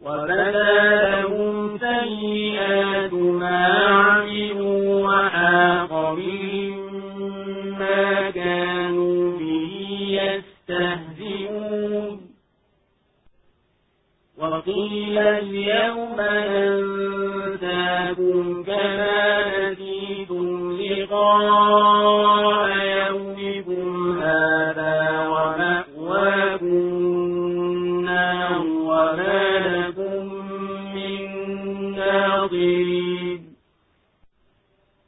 وبدا لهم سيئات ما عملوا وحاق بهم ما كانوا به يستهزئون. وقيل اليوم أنتاكم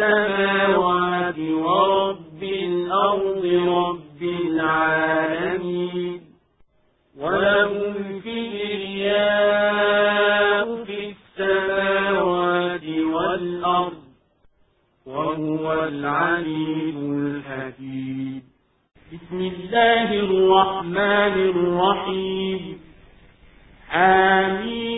السماوات ورب الأرض رب العالمين وله الكبرياء في السماوات والأرض وهو العليم الحكيم. بسم الله الرحمن الرحيم. حميم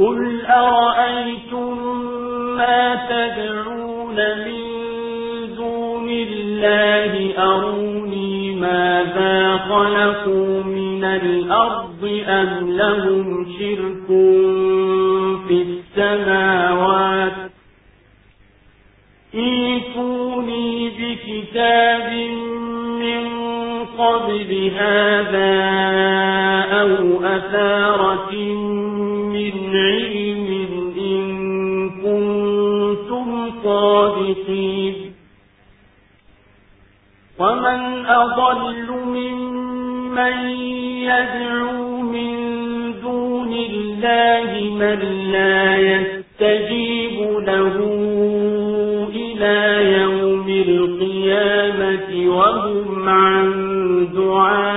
قل أرأيتم ما تدعون من دون الله أروني ماذا خلقوا من الأرض أم لهم شرك في السماوات إيتوني بكتاب من قبل هذا أو أثارة من علم إن كنتم صادقين. ومن أضل ممن يدعو من دون الله من لا يستجيب له إلى يوم القيامة وهم عن دعائهم